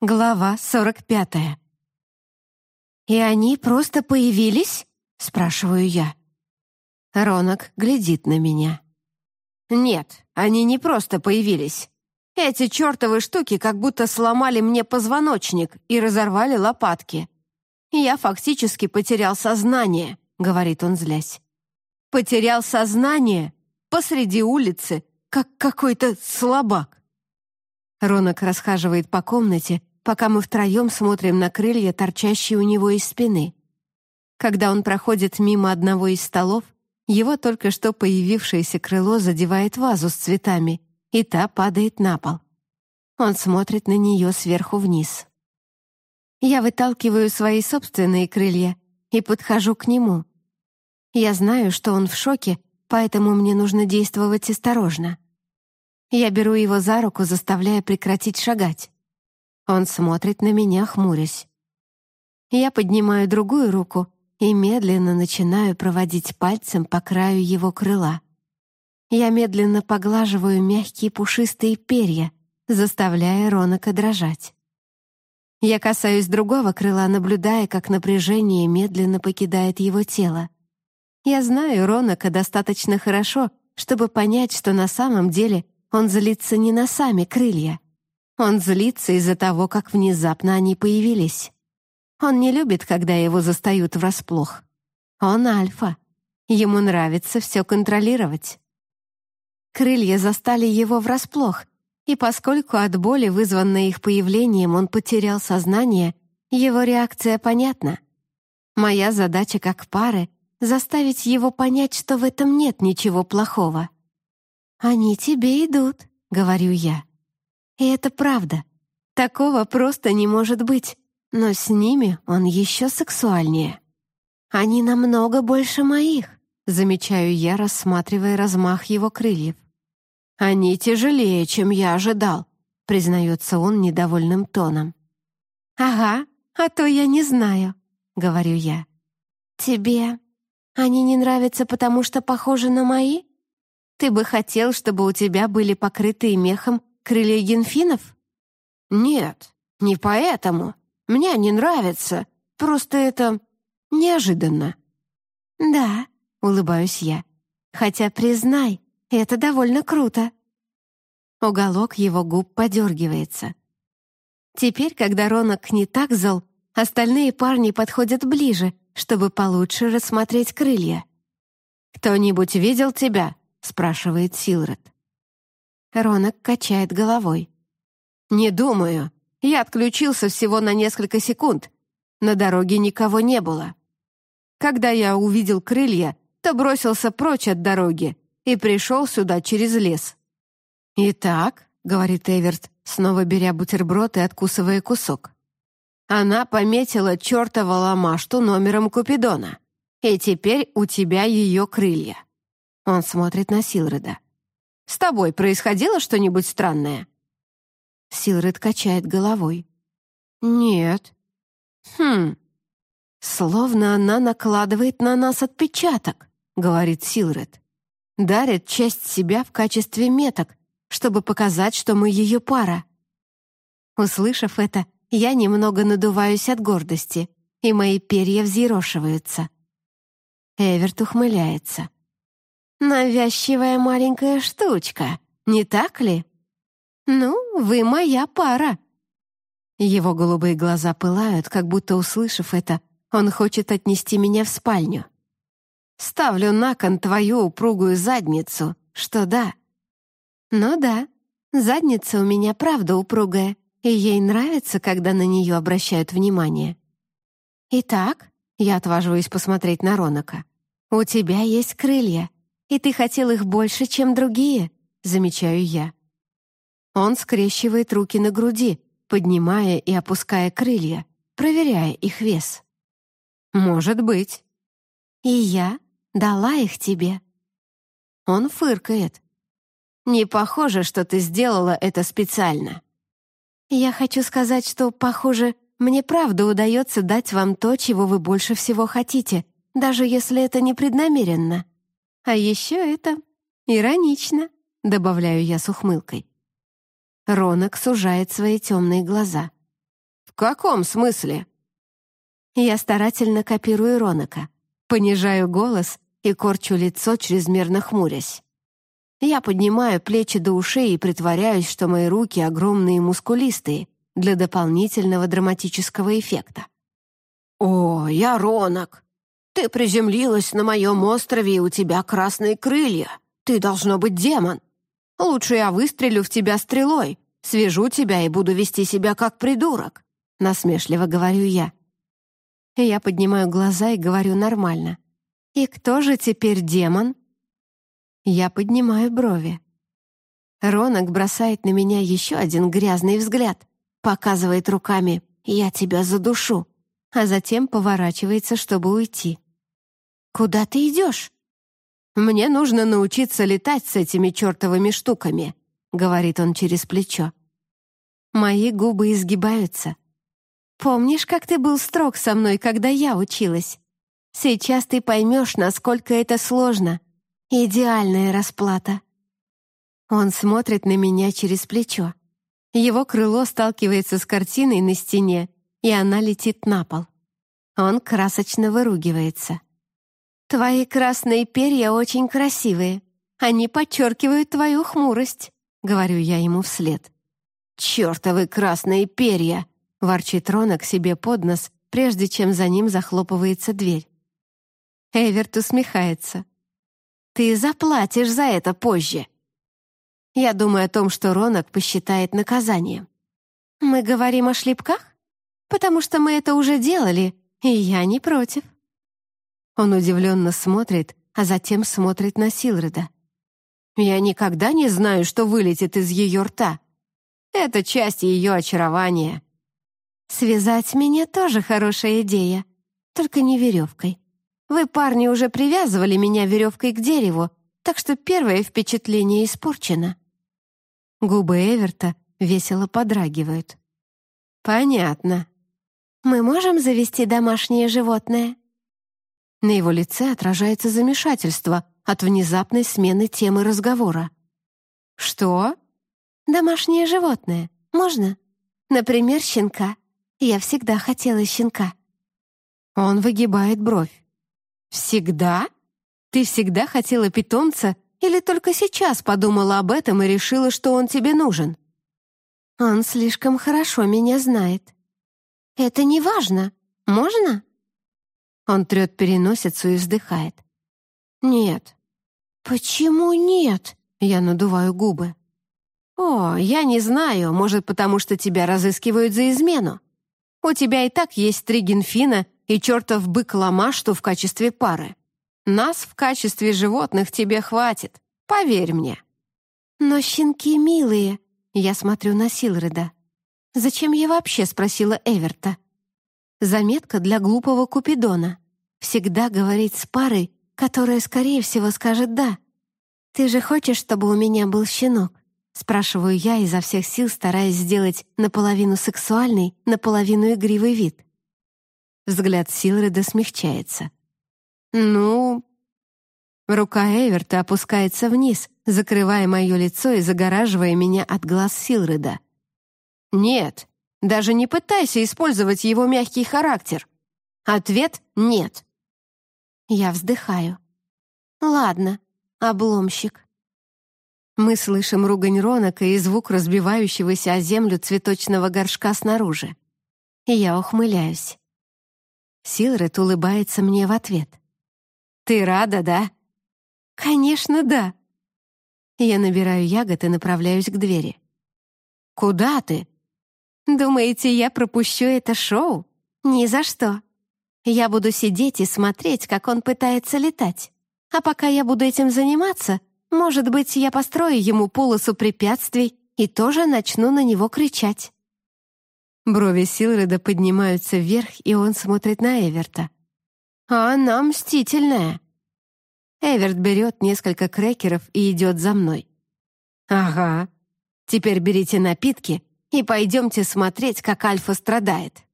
Глава сорок пятая. «И они просто появились?» — спрашиваю я. Ронок глядит на меня. «Нет, они не просто появились. Эти чертовы штуки как будто сломали мне позвоночник и разорвали лопатки. Я фактически потерял сознание», — говорит он, злясь. «Потерял сознание посреди улицы, как какой-то слабак». Ронок расхаживает по комнате, пока мы втроем смотрим на крылья, торчащие у него из спины. Когда он проходит мимо одного из столов, его только что появившееся крыло задевает вазу с цветами, и та падает на пол. Он смотрит на нее сверху вниз. Я выталкиваю свои собственные крылья и подхожу к нему. Я знаю, что он в шоке, поэтому мне нужно действовать осторожно. Я беру его за руку, заставляя прекратить шагать. Он смотрит на меня, хмурясь. Я поднимаю другую руку и медленно начинаю проводить пальцем по краю его крыла. Я медленно поглаживаю мягкие пушистые перья, заставляя Ронака дрожать. Я касаюсь другого крыла, наблюдая, как напряжение медленно покидает его тело. Я знаю Ронака достаточно хорошо, чтобы понять, что на самом деле он злится не на сами крылья, он злится из-за того, как внезапно они появились. Он не любит, когда его застают врасплох. Он альфа. Ему нравится все контролировать. Крылья застали его врасплох, и поскольку от боли, вызванной их появлением, он потерял сознание, его реакция понятна. Моя задача как пары — заставить его понять, что в этом нет ничего плохого. «Они тебе идут», — говорю я. И это правда. Такого просто не может быть. Но с ними он еще сексуальнее. Они намного больше моих, замечаю я, рассматривая размах его крыльев. Они тяжелее, чем я ожидал, признается он недовольным тоном. Ага, а то я не знаю, говорю я. Тебе они не нравятся, потому что похожи на мои? Ты бы хотел, чтобы у тебя были покрытые мехом крылья генфинов? Нет, не поэтому. Мне не нравится. Просто это неожиданно. Да, улыбаюсь я. Хотя, признай, это довольно круто. Уголок его губ подергивается. Теперь, когда Ронок не так зол, остальные парни подходят ближе, чтобы получше рассмотреть крылья. «Кто-нибудь видел тебя?» — спрашивает Силред. Ронок качает головой. «Не думаю. Я отключился всего на несколько секунд. На дороге никого не было. Когда я увидел крылья, то бросился прочь от дороги и пришел сюда через лес». «Итак», — говорит Эверт, снова беря бутерброд и откусывая кусок. «Она пометила чертова ломашту номером Купидона, и теперь у тебя ее крылья». Он смотрит на Силреда. С тобой происходило что-нибудь странное?» Силред качает головой. «Нет». «Хм. Словно она накладывает на нас отпечаток», — говорит Силред. «Дарит часть себя в качестве меток, чтобы показать, что мы ее пара». Услышав это, я немного надуваюсь от гордости, и мои перья взъерошиваются. Эверт ухмыляется. Навязчивая маленькая штучка, не так ли? Ну, вы моя пара. Его голубые глаза пылают, как будто, услышав это, он хочет отнести меня в спальню. Ставлю на кон твою упругую задницу, что да. Ну да, задница у меня правда упругая, и ей нравится, когда на нее обращают внимание. Итак, я отваживаюсь посмотреть на Ронака. У тебя есть крылья, и ты хотел их больше, чем другие», — замечаю я. Он скрещивает руки на груди, поднимая и опуская крылья, проверяя их вес. «Может быть». «И я дала их тебе». Он фыркает. «Не похоже, что ты сделала это специально». «Я хочу сказать, что, похоже, мне правда удается дать вам то, чего вы больше всего хотите, даже если это непреднамеренно», а еще это иронично, добавляю я с ухмылкой. Ронок сужает свои темные глаза. каком смысле?» Я старательно копирую Ронака, понижаю голос и корчу лицо, чрезмерно хмурясь. Я поднимаю плечи до ушей и притворяюсь, что мои руки огромные и мускулистые для дополнительного драматического эффекта. «О, я Ронок! Ты приземлилась на моем острове, и у тебя красные крылья. Ты должно быть демон. Лучше я выстрелю в тебя стрелой, свяжу тебя и буду вести себя как придурок», — насмешливо говорю я. Я поднимаю глаза и говорю нормально. «И кто же теперь демон?» Я поднимаю брови. Ронок бросает на меня еще один грязный взгляд, показывает руками «я тебя задушу», а затем поворачивается, чтобы уйти. «Куда ты идешь?» «Мне нужно научиться летать с этими чертовыми штуками», — говорит он через плечо. Мои губы изгибаются. Помнишь, как ты был строг со мной, когда я училась? Сейчас ты поймешь, насколько это сложно. Идеальная расплата. Он смотрит на меня через плечо. Его крыло сталкивается с картиной на стене, и она летит на пол. Он красочно выругивается. «Твои красные перья очень красивые. Они подчеркивают твою хмурость», — говорю я ему вслед. «Чертовы красные перья!» — ворчит Рона к себе под нос, прежде чем за ним захлопывается дверь. Эверт усмехается. «Ты заплатишь за это позже». Я думаю о том, что Ронок посчитает наказанием. «Мы говорим о шлепках? Потому что мы это уже делали, и я не против». Он удивленно смотрит, а затем смотрит на Силреда. «Я никогда не знаю, что вылетит из ее рта. Это часть ее очарования». «Связать меня тоже хорошая идея, только не веревкой. Вы, парни, уже привязывали меня веревкой к дереву, так что первое впечатление испорчено». Губы Эверта весело подрагивают. «Понятно. Мы можем завести домашнее животное?» На его лице отражается замешательство от внезапной смены темы разговора. «Что?» «Домашнее животное. Можно? Например, щенка. Я всегда хотела щенка». Он выгибает бровь. «Всегда? Ты всегда хотела питомца или только сейчас подумала об этом и решила, что он тебе нужен?» «Он слишком хорошо меня знает». «Это не важно. Можно?» Он трет переносицу и вздыхает. «Нет». «Почему нет?» Я надуваю губы. «О, я не знаю, может, потому что тебя разыскивают за измену. У тебя и так есть три генфина и чертов бык Ламашту в качестве пары. Нас в качестве животных тебе хватит, поверь мне». «Но щенки милые», — я смотрю на Силреда. «Зачем я вообще спросила Эверта?» Заметка для глупого Купидона. Всегда говорить с парой, которая, скорее всего, скажет «да». «Ты же хочешь, чтобы у меня был щенок?» Спрашиваю я изо всех сил, стараясь сделать наполовину сексуальный, наполовину игривый вид. Взгляд Силреда смягчается. «Ну...» Рука Эверта опускается вниз, закрывая мое лицо и загораживая меня от глаз Силреда. «Нет, даже не пытайся использовать его мягкий характер. Ответ — нет». Я вздыхаю. «Ладно, обломщик». Мы слышим ругань Ронака и звук разбивающегося о землю цветочного горшка снаружи. И я ухмыляюсь. Силред улыбается мне в ответ. «Ты рада, да?» «Конечно, да». Я набираю ягод и направляюсь к двери. «Куда ты?» «Думаете, я пропущу это шоу? Ни за что. Я буду сидеть и смотреть, как он пытается летать. А пока я буду этим заниматься, может быть, я построю ему полосу препятствий и тоже начну на него кричать». Брови Силреда поднимаются вверх, и он смотрит на Эверта. «А она мстительная». Эверт берет несколько крекеров и идет за мной. «Ага. Теперь берите напитки и пойдемте смотреть, как Альфа страдает».